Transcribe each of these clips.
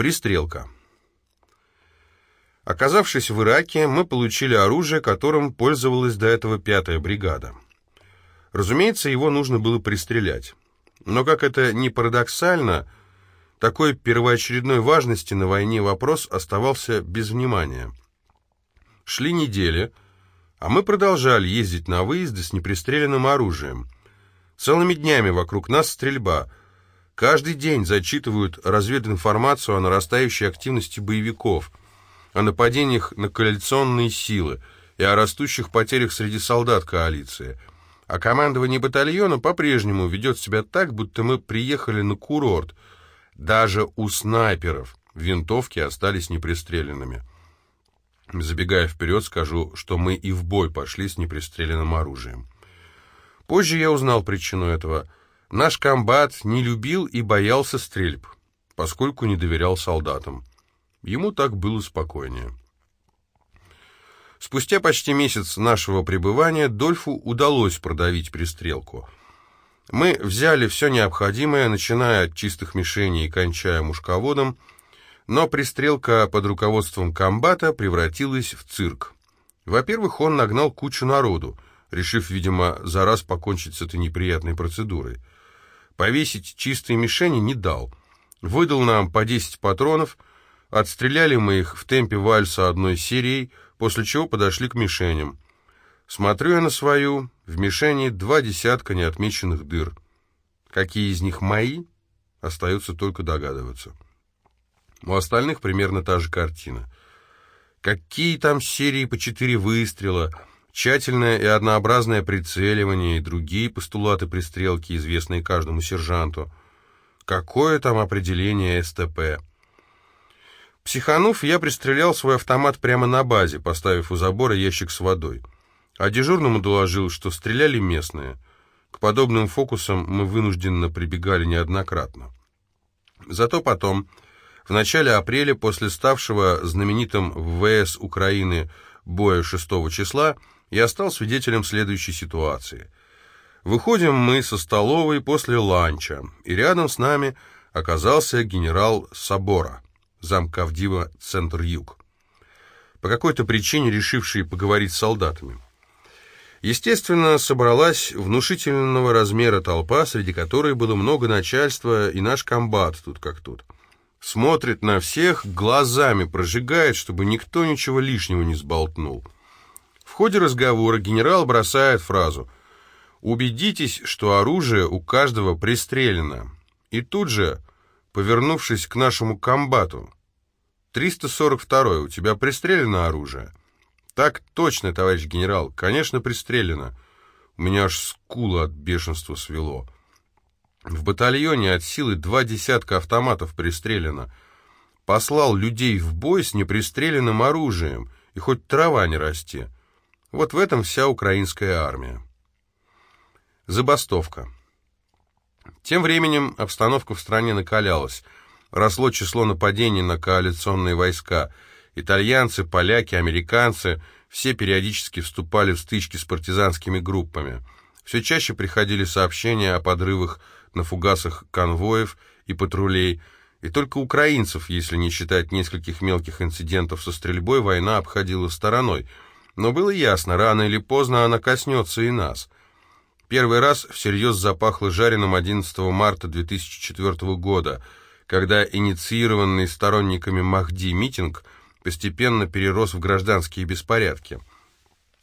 Пристрелка. Оказавшись в Ираке, мы получили оружие, которым пользовалась до этого пятая бригада. Разумеется, его нужно было пристрелять. Но, как это ни парадоксально, такой первоочередной важности на войне вопрос оставался без внимания. Шли недели, а мы продолжали ездить на выезды с непристреленным оружием. Целыми днями вокруг нас стрельба. Каждый день зачитывают развединформацию о нарастающей активности боевиков, о нападениях на коалиционные силы и о растущих потерях среди солдат коалиции – а командование батальона по-прежнему ведет себя так, будто мы приехали на курорт. Даже у снайперов винтовки остались непристреленными. Забегая вперед, скажу, что мы и в бой пошли с непристреленным оружием. Позже я узнал причину этого. Наш комбат не любил и боялся стрельб, поскольку не доверял солдатам. Ему так было спокойнее. Спустя почти месяц нашего пребывания Дольфу удалось продавить пристрелку. Мы взяли все необходимое, начиная от чистых мишеней и кончая мушководом, но пристрелка под руководством комбата превратилась в цирк. Во-первых, он нагнал кучу народу, решив, видимо, за раз покончить с этой неприятной процедурой. Повесить чистые мишени не дал. Выдал нам по 10 патронов, отстреляли мы их в темпе вальса одной серией, после чего подошли к мишеням. Смотрю я на свою, в мишени два десятка неотмеченных дыр. Какие из них мои, остается только догадываться. У остальных примерно та же картина. Какие там серии по четыре выстрела, тщательное и однообразное прицеливание и другие постулаты пристрелки, известные каждому сержанту. Какое там определение СТП? Психанув, я пристрелял свой автомат прямо на базе, поставив у забора ящик с водой. А дежурному доложил, что стреляли местные. К подобным фокусам мы вынужденно прибегали неоднократно. Зато потом, в начале апреля, после ставшего знаменитым в ВС Украины боя 6 числа, я стал свидетелем следующей ситуации. Выходим мы со столовой после ланча, и рядом с нами оказался генерал Собора замкавдива Центр-Юг, по какой-то причине решивший поговорить с солдатами. Естественно, собралась внушительного размера толпа, среди которой было много начальства, и наш комбат тут как тут. Смотрит на всех, глазами прожигает, чтобы никто ничего лишнего не сболтнул. Ходе разговора генерал бросает фразу «Убедитесь, что оружие у каждого пристрелено». И тут же повернувшись к нашему комбату. «342-й, у тебя пристрелено оружие?» «Так точно, товарищ генерал, конечно, пристрелено. У меня аж скула от бешенства свело. В батальоне от силы два десятка автоматов пристрелено. Послал людей в бой с непристреленным оружием, и хоть трава не расти. Вот в этом вся украинская армия». Забастовка. Тем временем обстановка в стране накалялась. Росло число нападений на коалиционные войска. Итальянцы, поляки, американцы – все периодически вступали в стычки с партизанскими группами. Все чаще приходили сообщения о подрывах на фугасах конвоев и патрулей, и только украинцев, если не считать нескольких мелких инцидентов со стрельбой, война обходила стороной. Но было ясно, рано или поздно она коснется и нас – Первый раз всерьез запахло жареным 11 марта 2004 года, когда инициированный сторонниками Махди митинг постепенно перерос в гражданские беспорядки.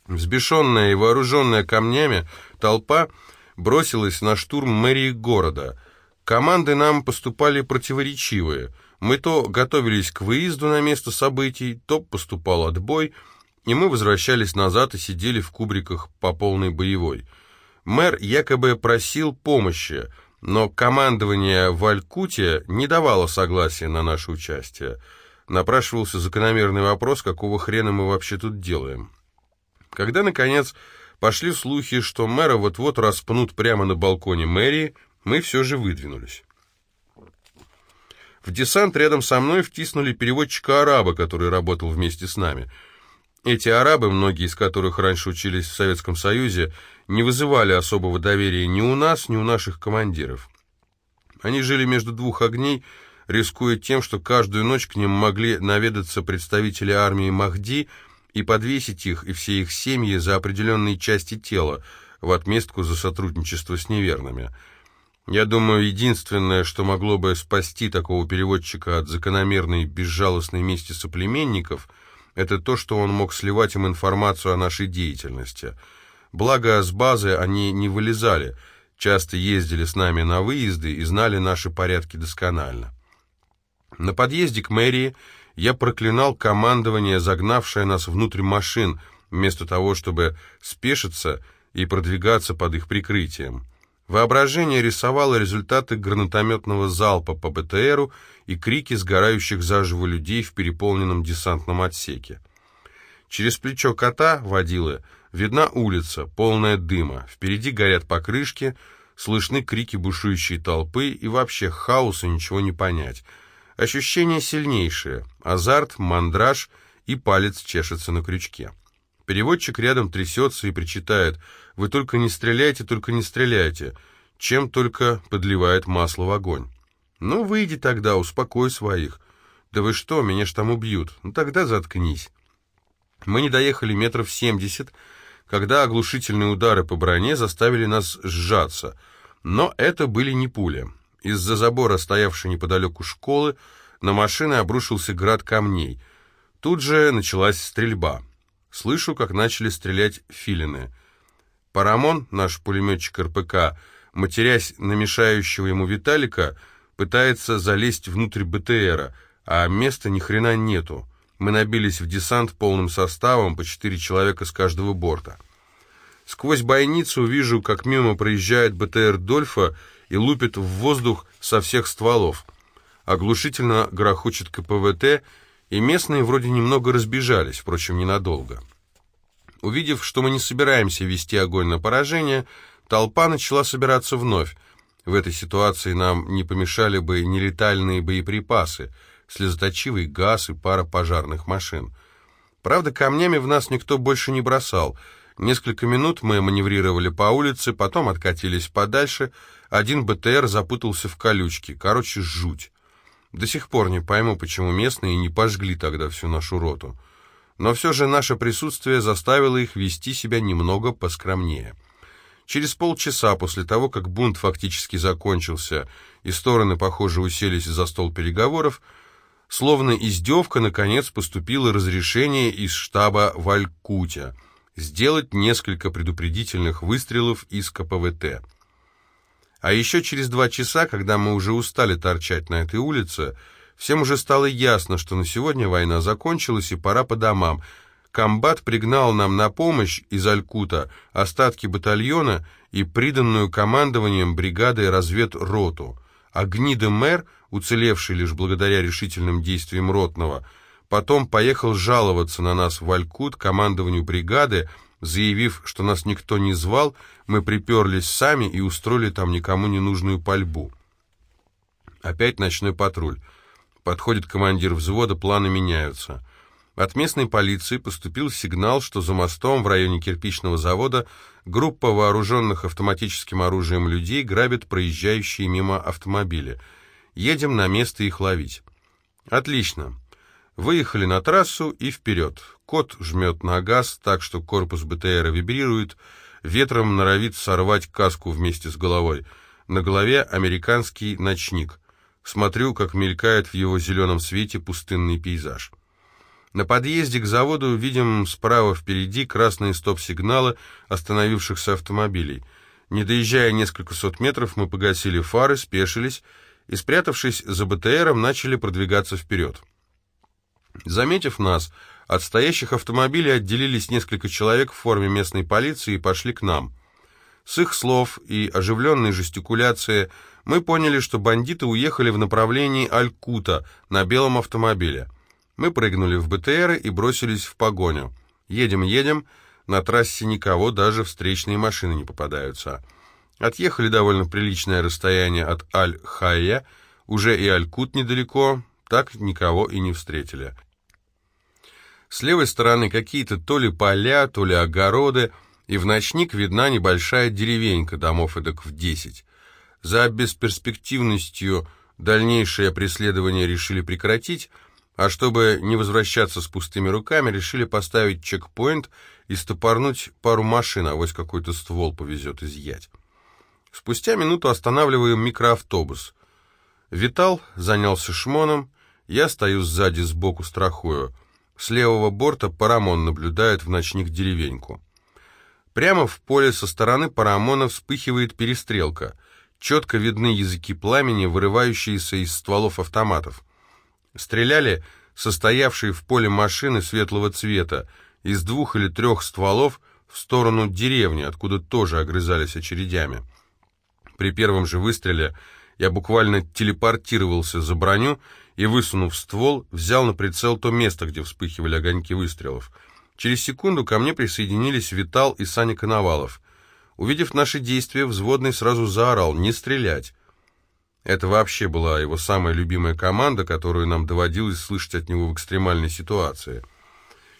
Взбешенная и вооруженная камнями, толпа бросилась на штурм мэрии города. Команды нам поступали противоречивые. Мы то готовились к выезду на место событий, то поступал отбой, и мы возвращались назад и сидели в кубриках по полной боевой – Мэр якобы просил помощи, но командование в не давало согласия на наше участие. Напрашивался закономерный вопрос, какого хрена мы вообще тут делаем. Когда, наконец, пошли слухи, что мэра вот-вот распнут прямо на балконе мэрии, мы все же выдвинулись. В десант рядом со мной втиснули переводчика-араба, который работал вместе с нами – эти арабы, многие из которых раньше учились в Советском Союзе, не вызывали особого доверия ни у нас, ни у наших командиров. Они жили между двух огней, рискуя тем, что каждую ночь к ним могли наведаться представители армии Махди и подвесить их и все их семьи за определенные части тела в отместку за сотрудничество с неверными. Я думаю, единственное, что могло бы спасти такого переводчика от закономерной безжалостной мести соплеменников, это то, что он мог сливать им информацию о нашей деятельности. Благо, с базы они не вылезали, часто ездили с нами на выезды и знали наши порядки досконально. На подъезде к мэрии я проклинал командование, загнавшее нас внутрь машин, вместо того, чтобы спешиться и продвигаться под их прикрытием. Воображение рисовало результаты гранатометного залпа по БТРу и крики сгорающих заживо людей в переполненном десантном отсеке. Через плечо кота, водилы, видна улица, полная дыма, впереди горят покрышки, слышны крики бушующей толпы и вообще хаоса ничего не понять. Ощущение сильнейшее, азарт, мандраж и палец чешется на крючке. Переводчик рядом трясется и причитает «Вы только не стреляйте, только не стреляйте», чем только подливает масло в огонь. «Ну, выйди тогда, успокой своих». «Да вы что, меня ж там убьют». «Ну, тогда заткнись». Мы не доехали метров семьдесят, когда оглушительные удары по броне заставили нас сжаться. Но это были не пули. Из-за забора, стоявшей неподалеку школы, на машины обрушился град камней. Тут же началась стрельба. Слышу, как начали стрелять филины. Парамон, наш пулеметчик РПК, матерясь на мешающего ему Виталика, пытается залезть внутрь БТРа, а места ни хрена нету. Мы набились в десант полным составом, по четыре человека с каждого борта. Сквозь бойницу вижу, как мимо проезжает БТР Дольфа и лупит в воздух со всех стволов. Оглушительно грохочет КПВТ, и местные вроде немного разбежались, впрочем, ненадолго. Увидев, что мы не собираемся вести огонь на поражение, толпа начала собираться вновь. В этой ситуации нам не помешали бы нелетальные боеприпасы, слезоточивый газ и пара пожарных машин. Правда, камнями в нас никто больше не бросал. Несколько минут мы маневрировали по улице, потом откатились подальше. Один БТР запутался в колючке. Короче, жуть. До сих пор не пойму, почему местные не пожгли тогда всю нашу роту. Но все же наше присутствие заставило их вести себя немного поскромнее. Через полчаса после того, как бунт фактически закончился и стороны, похоже, уселись за стол переговоров, словно издевка, наконец поступило разрешение из штаба в Алькуте сделать несколько предупредительных выстрелов из КПВТ. А еще через два часа, когда мы уже устали торчать на этой улице, всем уже стало ясно, что на сегодня война закончилась и пора по домам. Комбат пригнал нам на помощь из Алькута остатки батальона и приданную командованием бригады разведроту. А гнида мэр, уцелевший лишь благодаря решительным действиям ротного, потом поехал жаловаться на нас в Алькут командованию бригады, Заявив, что нас никто не звал, мы приперлись сами и устроили там никому не нужную пальбу. Опять ночной патруль. Подходит командир взвода, планы меняются. От местной полиции поступил сигнал, что за мостом в районе кирпичного завода группа вооруженных автоматическим оружием людей грабит проезжающие мимо автомобили. Едем на место их ловить. Отлично. Выехали на трассу и вперед. Кот жмет на газ, так что корпус БТРа вибрирует, ветром норовит сорвать каску вместе с головой. На голове американский ночник. Смотрю, как мелькает в его зеленом свете пустынный пейзаж. На подъезде к заводу видим справа впереди красные стоп-сигналы остановившихся автомобилей. Не доезжая несколько сот метров, мы погасили фары, спешились и, спрятавшись за БТРом, начали продвигаться вперед. Заметив нас, от стоящих автомобилей отделились несколько человек в форме местной полиции и пошли к нам. С их слов и оживленной жестикуляции мы поняли, что бандиты уехали в направлении Алькута на белом автомобиле. Мы прыгнули в БТР и бросились в погоню. Едем, едем, на трассе никого, даже встречные машины не попадаются. Отъехали довольно приличное расстояние от Аль-Хайя, уже и Алькут недалеко, так никого и не встретили. С левой стороны какие-то то ли поля, то ли огороды, и в ночник видна небольшая деревенька, домов эдак в десять. За бесперспективностью Дальнейшее преследование решили прекратить, а чтобы не возвращаться с пустыми руками, решили поставить чекпоинт и стопорнуть пару машин, а вось какой-то ствол повезет изъять. Спустя минуту останавливаем микроавтобус. Витал занялся шмоном, я стою сзади сбоку страхую. С левого борта Парамон наблюдает в ночник деревеньку. Прямо в поле со стороны Парамона вспыхивает перестрелка. Четко видны языки пламени, вырывающиеся из стволов автоматов. Стреляли состоявшие в поле машины светлого цвета, из двух или трех стволов в сторону деревни, откуда тоже огрызались очередями. При первом же выстреле я буквально телепортировался за броню и, высунув ствол, взял на прицел то место, где вспыхивали огоньки выстрелов. Через секунду ко мне присоединились Витал и Саня Коновалов. Увидев наши действия, взводный сразу заорал «Не стрелять!». Это вообще была его самая любимая команда, которую нам доводилось слышать от него в экстремальной ситуации.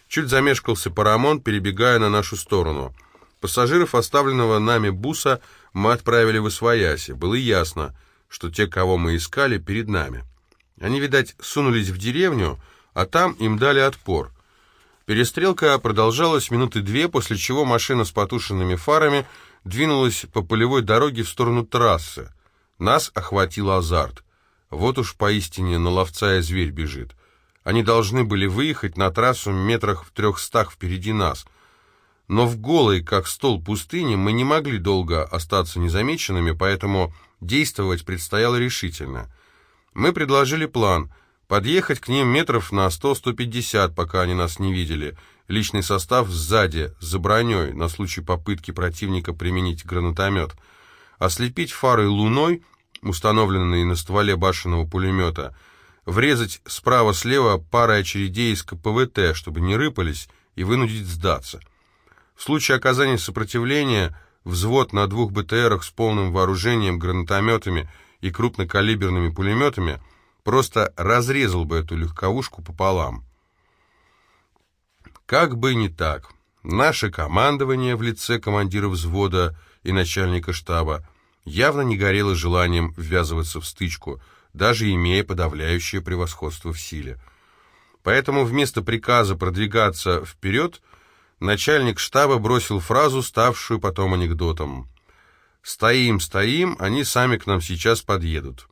Чуть замешкался Парамон, перебегая на нашу сторону. Пассажиров, оставленного нами буса, мы отправили в Освояси. Было ясно, что те, кого мы искали, перед нами. Они, видать, сунулись в деревню, а там им дали отпор. Перестрелка продолжалась минуты две, после чего машина с потушенными фарами двинулась по полевой дороге в сторону трассы. Нас охватил азарт. Вот уж поистине на ловца и зверь бежит. Они должны были выехать на трассу метрах в трехстах впереди нас. Но в голой, как стол пустыни, мы не могли долго остаться незамеченными, поэтому действовать предстояло решительно. Мы предложили план — подъехать к ним метров на 100-150, пока они нас не видели, личный состав сзади, за броней, на случай попытки противника применить гранатомет, ослепить фарой луной, установленной на стволе башенного пулемета, врезать справа-слева парой очередей из КПВТ, чтобы не рыпались, и вынудить сдаться. В случае оказания сопротивления взвод на двух БТРах с полным вооружением, гранатометами — и крупнокалиберными пулеметами, просто разрезал бы эту легковушку пополам. Как бы не так, наше командование в лице командира взвода и начальника штаба явно не горело желанием ввязываться в стычку, даже имея подавляющее превосходство в силе. Поэтому вместо приказа продвигаться вперед, начальник штаба бросил фразу, ставшую потом анекдотом. Стоим, стоим, они сами к нам сейчас подъедут.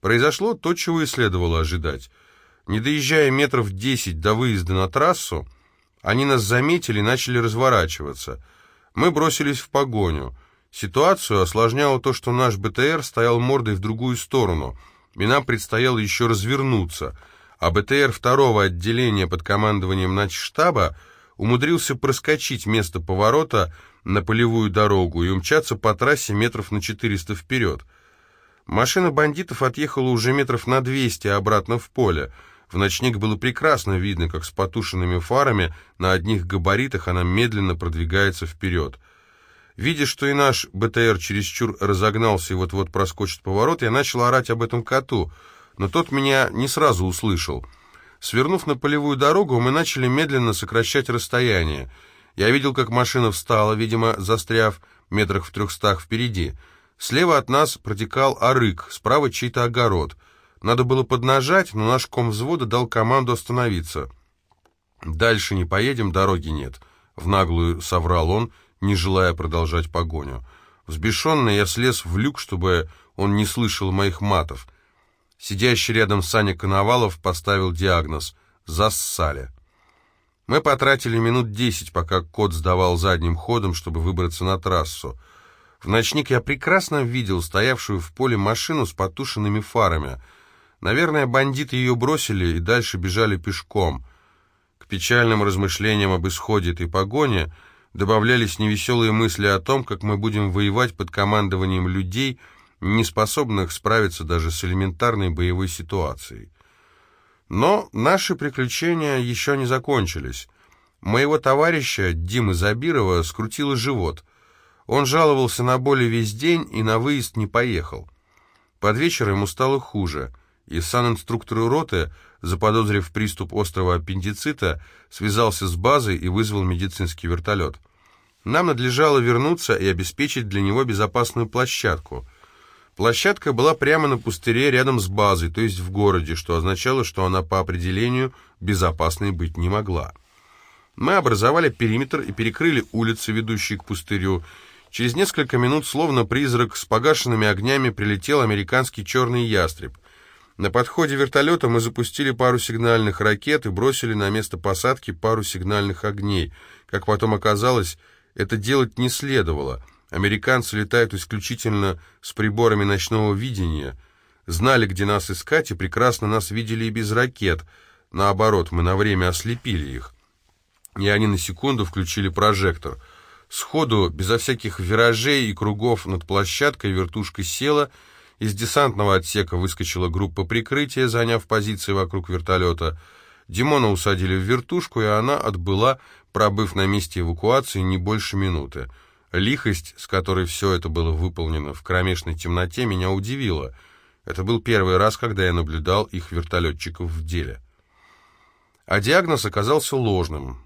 Произошло то, чего и следовало ожидать. Не доезжая метров десять до выезда на трассу, они нас заметили и начали разворачиваться. Мы бросились в погоню. Ситуацию осложняло то, что наш БТР стоял мордой в другую сторону, и нам предстояло еще развернуться, а БТР второго отделения под командованием начштаба умудрился проскочить место поворота, на полевую дорогу и умчаться по трассе метров на 400 вперед. Машина бандитов отъехала уже метров на 200 обратно в поле. В ночник было прекрасно видно, как с потушенными фарами на одних габаритах она медленно продвигается вперед. Видя, что и наш БТР чересчур разогнался и вот-вот проскочит поворот, я начал орать об этом коту, но тот меня не сразу услышал. Свернув на полевую дорогу, мы начали медленно сокращать расстояние. Я видел, как машина встала, видимо, застряв метрах в трехстах впереди. Слева от нас протекал арык, справа чей-то огород. Надо было поднажать, но наш ком взвода дал команду остановиться. «Дальше не поедем, дороги нет», — в наглую соврал он, не желая продолжать погоню. Взбешенный я слез в люк, чтобы он не слышал моих матов. Сидящий рядом Саня Коновалов поставил диагноз «Зассали». Мы потратили минут десять, пока кот сдавал задним ходом, чтобы выбраться на трассу. В ночник я прекрасно видел стоявшую в поле машину с потушенными фарами. Наверное, бандиты ее бросили и дальше бежали пешком. К печальным размышлениям об исходе этой погони добавлялись невеселые мысли о том, как мы будем воевать под командованием людей, не способных справиться даже с элементарной боевой ситуацией. Но наши приключения еще не закончились. Моего товарища, Димы Забирова, скрутило живот. Он жаловался на боли весь день и на выезд не поехал. Под вечер ему стало хуже, и санинструктор роты, заподозрив приступ острого аппендицита, связался с базой и вызвал медицинский вертолет. Нам надлежало вернуться и обеспечить для него безопасную площадку. Площадка была прямо на пустыре рядом с базой, то есть в городе, что означало, что она по определению безопасной быть не могла. Мы образовали периметр и перекрыли улицы, ведущие к пустырю. Через несколько минут, словно призрак, с погашенными огнями прилетел американский черный ястреб. На подходе вертолета мы запустили пару сигнальных ракет и бросили на место посадки пару сигнальных огней. Как потом оказалось, это делать не следовало — Американцы летают исключительно с приборами ночного видения, знали, где нас искать, и прекрасно нас видели и без ракет. Наоборот, мы на время ослепили их. И они на секунду включили прожектор. Сходу, безо всяких виражей и кругов над площадкой, вертушка села, из десантного отсека выскочила группа прикрытия, заняв позиции вокруг вертолета. Димона усадили в вертушку, и она отбыла, пробыв на месте эвакуации не больше минуты. Лихость, с которой все это было выполнено в кромешной темноте, меня удивила. Это был первый раз, когда я наблюдал их вертолетчиков в деле. А диагноз оказался ложным.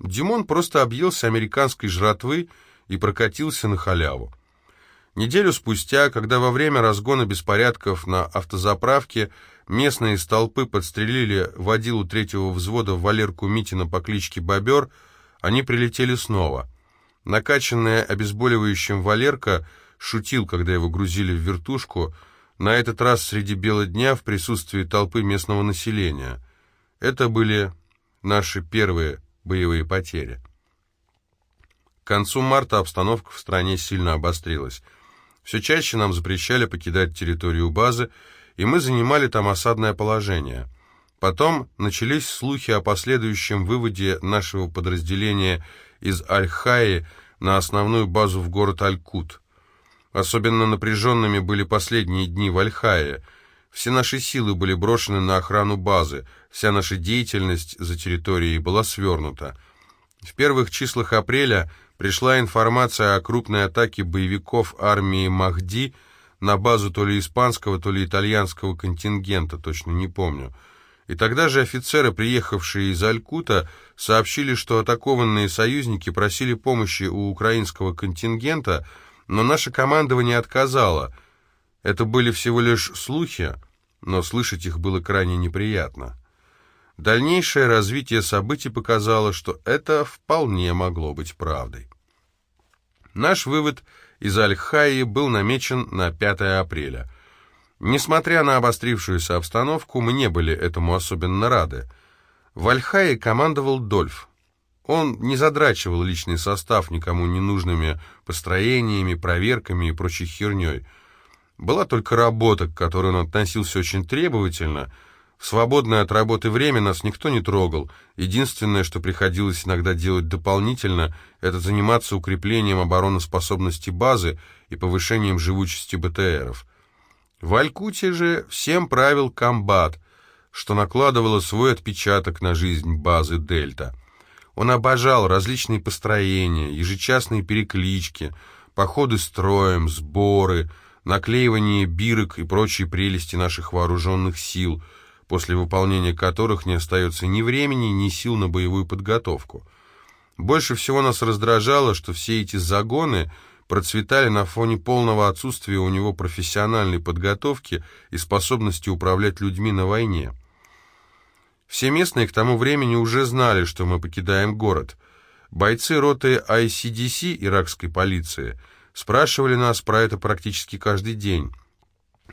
Димон просто объелся американской жратвы и прокатился на халяву. Неделю спустя, когда во время разгона беспорядков на автозаправке местные столпы подстрелили водилу третьего взвода Валерку Митина по кличке Бобер, они прилетели снова — Накачанная обезболивающим Валерка шутил, когда его грузили в вертушку, на этот раз среди бела дня в присутствии толпы местного населения. Это были наши первые боевые потери. К концу марта обстановка в стране сильно обострилась. Все чаще нам запрещали покидать территорию базы, и мы занимали там осадное положение. Потом начались слухи о последующем выводе нашего подразделения из Аль-Хаи на основную базу в город Аль-Кут. Особенно напряженными были последние дни в Аль-Хае. Все наши силы были брошены на охрану базы, вся наша деятельность за территорией была свернута. В первых числах апреля пришла информация о крупной атаке боевиков армии Махди на базу то ли испанского, то ли итальянского контингента, точно не помню. И тогда же офицеры, приехавшие из Алькута, сообщили, что атакованные союзники просили помощи у украинского контингента, но наше командование отказало. Это были всего лишь слухи, но слышать их было крайне неприятно. Дальнейшее развитие событий показало, что это вполне могло быть правдой. Наш вывод из Аль-Хайи был намечен на 5 апреля – Несмотря на обострившуюся обстановку, мы не были этому особенно рады. В Альхае командовал Дольф. Он не задрачивал личный состав никому ненужными построениями, проверками и прочей херней. Была только работа, к которой он относился очень требовательно. В свободное от работы время нас никто не трогал. Единственное, что приходилось иногда делать дополнительно, это заниматься укреплением обороноспособности базы и повышением живучести БТРов. В Алькуте же всем правил комбат, что накладывало свой отпечаток на жизнь базы «Дельта». Он обожал различные построения, ежечасные переклички, походы строем, сборы, наклеивание бирок и прочие прелести наших вооруженных сил, после выполнения которых не остается ни времени, ни сил на боевую подготовку. Больше всего нас раздражало, что все эти загоны — процветали на фоне полного отсутствия у него профессиональной подготовки и способности управлять людьми на войне. Все местные к тому времени уже знали, что мы покидаем город. Бойцы роты ICDC, иракской полиции, спрашивали нас про это практически каждый день.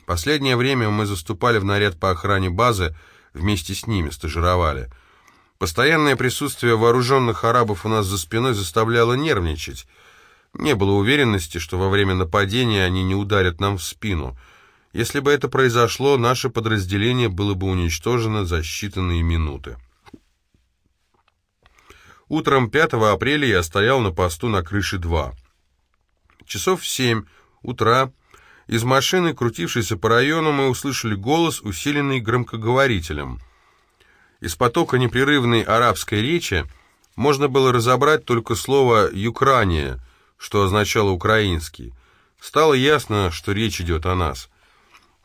Последнее время мы заступали в наряд по охране базы, вместе с ними стажировали. Постоянное присутствие вооруженных арабов у нас за спиной заставляло нервничать – не было уверенности, что во время нападения они не ударят нам в спину. Если бы это произошло, наше подразделение было бы уничтожено за считанные минуты. Утром 5 апреля я стоял на посту на крыше 2. Часов в 7 утра из машины, крутившейся по району, мы услышали голос, усиленный громкоговорителем. Из потока непрерывной арабской речи можно было разобрать только слово «юкрания», что означало «украинский». Стало ясно, что речь идет о нас.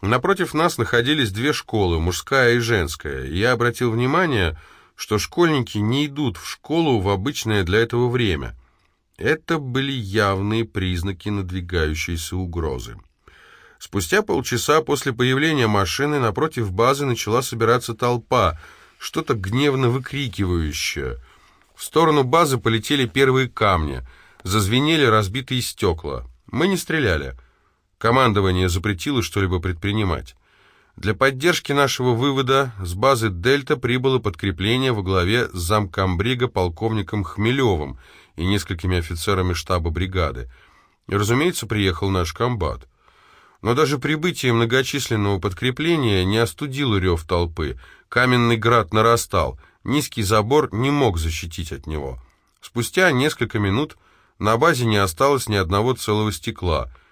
Напротив нас находились две школы, мужская и женская. Я обратил внимание, что школьники не идут в школу в обычное для этого время. Это были явные признаки надвигающейся угрозы. Спустя полчаса после появления машины напротив базы начала собираться толпа, что-то гневно выкрикивающее. В сторону базы полетели первые камни, зазвенели разбитые стекла. Мы не стреляли. Командование запретило что-либо предпринимать. Для поддержки нашего вывода с базы «Дельта» прибыло подкрепление во главе с замкомбрига полковником Хмелевым и несколькими офицерами штаба бригады. И, разумеется, приехал наш комбат. Но даже прибытие многочисленного подкрепления не остудило рев толпы. Каменный град нарастал, низкий забор не мог защитить от него. Спустя несколько минут на базе не осталось ни одного целого стекла —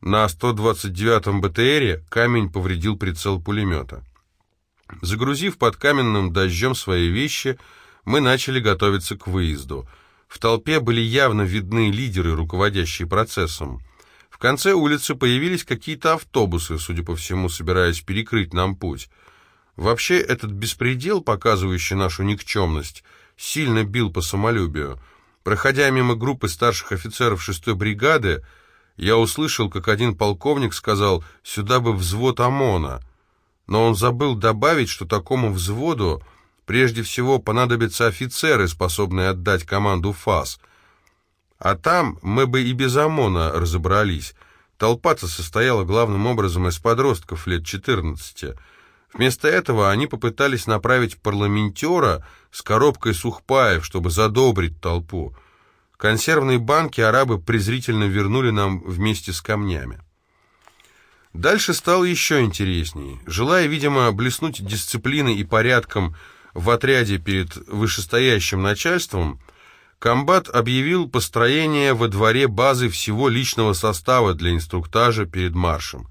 на 129-м БТРе камень повредил прицел пулемета. Загрузив под каменным дождем свои вещи, мы начали готовиться к выезду. В толпе были явно видны лидеры, руководящие процессом. В конце улицы появились какие-то автобусы, судя по всему, собираясь перекрыть нам путь. Вообще, этот беспредел, показывающий нашу никчемность, сильно бил по самолюбию. Проходя мимо группы старших офицеров 6-й бригады, я услышал, как один полковник сказал «сюда бы взвод ОМОНа», но он забыл добавить, что такому взводу прежде всего понадобятся офицеры, способные отдать команду ФАС. А там мы бы и без ОМОНа разобрались. Толпа-то состояла главным образом из подростков лет 14. Вместо этого они попытались направить парламентера с коробкой сухпаев, чтобы задобрить толпу. Консервные банки арабы презрительно вернули нам вместе с камнями. Дальше стало еще интереснее. Желая, видимо, блеснуть дисциплиной и порядком в отряде перед вышестоящим начальством, комбат объявил построение во дворе базы всего личного состава для инструктажа перед маршем.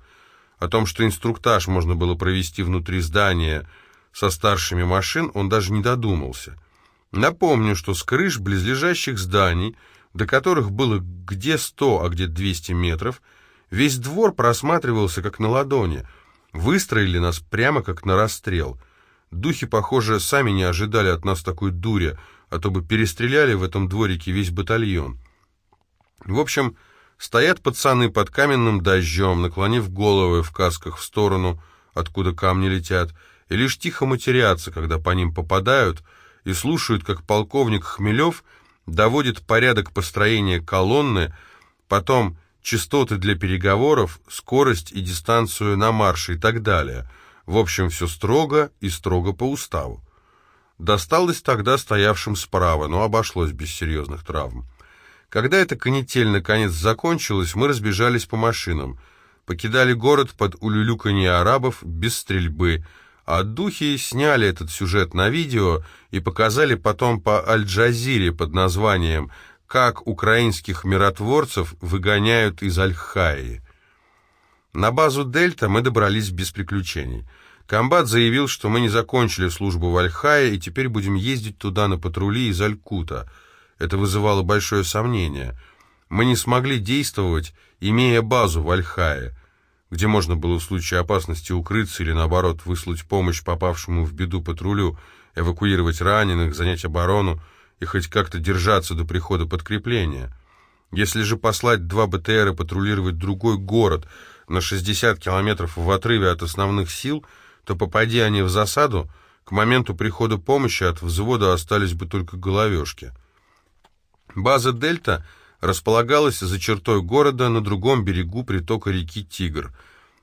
О том, что инструктаж можно было провести внутри здания со старшими машин, он даже не додумался – Напомню, что с крыш близлежащих зданий, до которых было где 100, а где 200 метров, весь двор просматривался как на ладони. Выстроили нас прямо как на расстрел. Духи, похоже, сами не ожидали от нас такой дури, а то бы перестреляли в этом дворике весь батальон. В общем, стоят пацаны под каменным дождем, наклонив головы в касках в сторону, откуда камни летят, и лишь тихо матерятся, когда по ним попадают — и слушают, как полковник Хмелев доводит порядок построения колонны, потом частоты для переговоров, скорость и дистанцию на марше и так далее. В общем, все строго и строго по уставу. Досталось тогда стоявшим справа, но обошлось без серьезных травм. Когда эта канитель наконец закончилась, мы разбежались по машинам, покидали город под улюлюканье арабов без стрельбы, а духи сняли этот сюжет на видео и показали потом по Аль-Джазире под названием «Как украинских миротворцев выгоняют из Аль-Хаи». На базу «Дельта» мы добрались без приключений. Комбат заявил, что мы не закончили службу в Аль-Хае и теперь будем ездить туда на патрули из Аль-Кута. Это вызывало большое сомнение. Мы не смогли действовать, имея базу в Аль-Хае где можно было в случае опасности укрыться или, наоборот, выслать помощь попавшему в беду патрулю, эвакуировать раненых, занять оборону и хоть как-то держаться до прихода подкрепления. Если же послать два БТРа патрулировать другой город на 60 километров в отрыве от основных сил, то, попади они в засаду, к моменту прихода помощи от взвода остались бы только головешки. База «Дельта» располагалась за чертой города на другом берегу притока реки Тигр.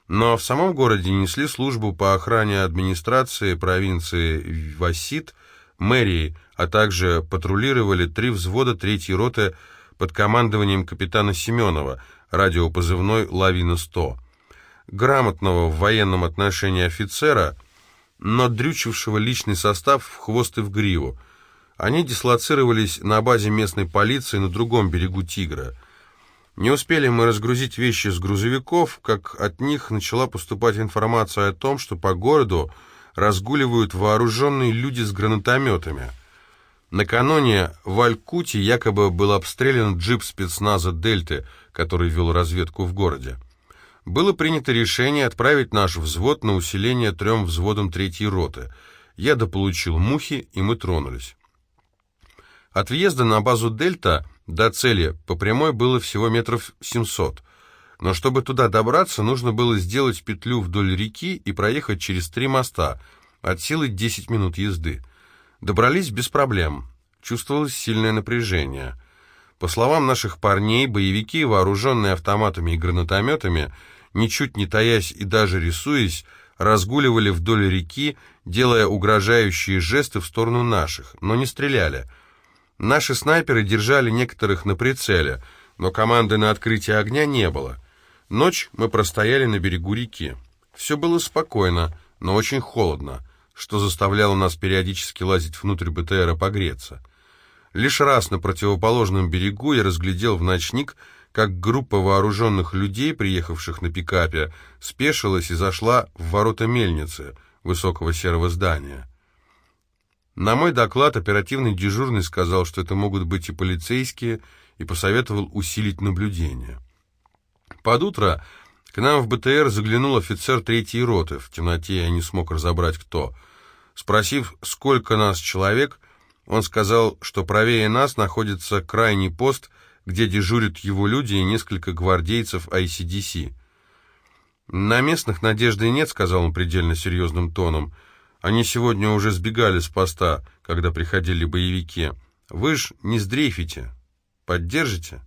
Но в самом городе несли службу по охране администрации провинции Васит, мэрии, а также патрулировали три взвода третьей роты под командованием капитана Семенова, радиопозывной «Лавина-100». Грамотного в военном отношении офицера, но дрючившего личный состав в хвост и в гриву – они дислоцировались на базе местной полиции на другом берегу Тигра. Не успели мы разгрузить вещи с грузовиков, как от них начала поступать информация о том, что по городу разгуливают вооруженные люди с гранатометами. Накануне в Алькуте якобы был обстрелян джип спецназа «Дельты», который вел разведку в городе. Было принято решение отправить наш взвод на усиление трем взводам третьей роты. Я дополучил мухи, и мы тронулись. От въезда на базу «Дельта» до цели по прямой было всего метров 700. Но чтобы туда добраться, нужно было сделать петлю вдоль реки и проехать через три моста, от силы 10 минут езды. Добрались без проблем. Чувствовалось сильное напряжение. По словам наших парней, боевики, вооруженные автоматами и гранатометами, ничуть не таясь и даже рисуясь, разгуливали вдоль реки, делая угрожающие жесты в сторону наших, но не стреляли. Наши снайперы держали некоторых на прицеле, но команды на открытие огня не было. Ночь мы простояли на берегу реки. Все было спокойно, но очень холодно, что заставляло нас периодически лазить внутрь БТРа погреться. Лишь раз на противоположном берегу я разглядел в ночник, как группа вооруженных людей, приехавших на пикапе, спешилась и зашла в ворота мельницы, высокого серого здания. На мой доклад оперативный дежурный сказал, что это могут быть и полицейские, и посоветовал усилить наблюдение. Под утро к нам в БТР заглянул офицер третьей роты, в темноте я не смог разобрать кто. Спросив, сколько нас человек, он сказал, что правее нас находится крайний пост, где дежурят его люди и несколько гвардейцев ICDC. «На местных надежды нет», — сказал он предельно серьезным тоном. «Они сегодня уже сбегали с поста, когда приходили боевики. Вы ж не сдрейфите. Поддержите?»